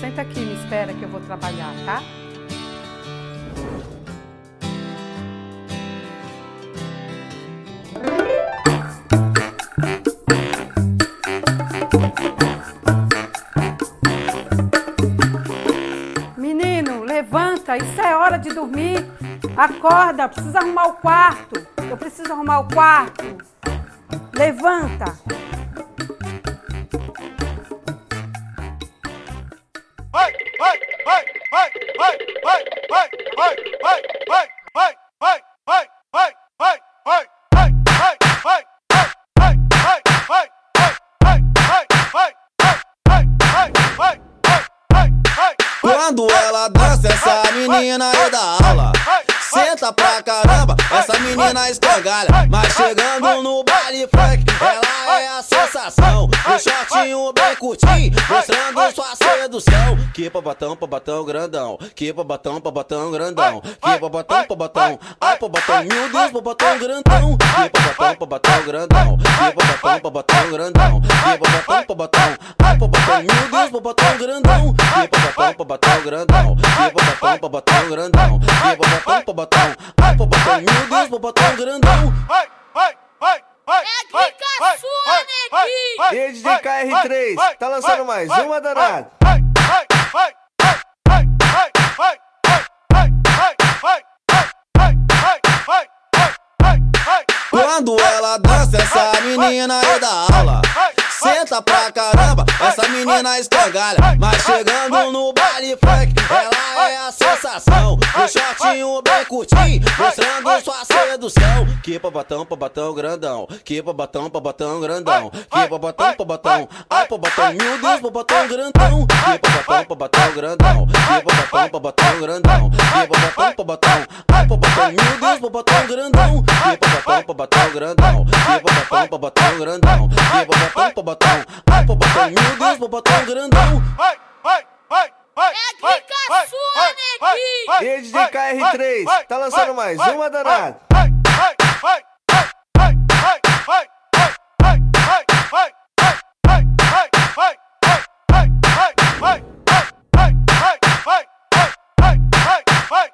Senta aqui, me espera que eu vou trabalhar, tá? Menino, levanta, isso é hora de dormir. Acorda, precisa arrumar o quarto. Eu preciso arrumar o quarto. Levanta. Vai, vai, vai, vai, vai, vai, vai, vai, vai, vai, vai, vai, Quando ela dança, essa menina é da aula. Senta pra caramba, essa menina escangalha. Mas chegando no baile funk, ela é sensação. Um shortinho bem curtinho, mostrando sua sedução. Que pabatão, pabatão grandão. Que pabatão, pabatão grandão. Que pabatão, pabatão. Ai, pabatão, meu Deus, pabatão grandão. Que pabatão, pabatão grandão. Que pabatão, pabatão grandão. Que pabatão, pabatão. Ai, pabatão, meu Deus, pabatão grandão. Que pabatão, pabatão grandão. Que pabatão, pabatão grandão. Que pabatão, pabatão. Ai, pabatão, meu Deus, pabatão grandão. Ai, ai, ai, ai. E DJ KR3 tá lançando mais uma danada. Quando ela dança, essa menina é da aula menina escangalha. Mas chegando no baile funk, ela é a sensação. O shortinho bem curtinho, mostrando sua sedução. Que babatão, babatão grandão. Que babatão, babatão grandão. Que babatão, babatão. Ai, babatão, meu Deus, babatão grandão. Que babatão, babatão grandão. Que babatão, babatão grandão. Que babatão, babatão. Ai, babatão, meu Deus, babatão grandão. Que babatão, babatão grandão. Que babatão, babatão grandão. Que babatão, babatão pro botão miúdos, pro botão grandão. Vai, vai, vai, vai. Vai, vai, vai. Vai, vai, vai. Vai, vai. E DJ KR3, tá lançando mais uma danada. vai, vai, vai, vai, vai, vai, vai, vai, vai, vai, vai, vai,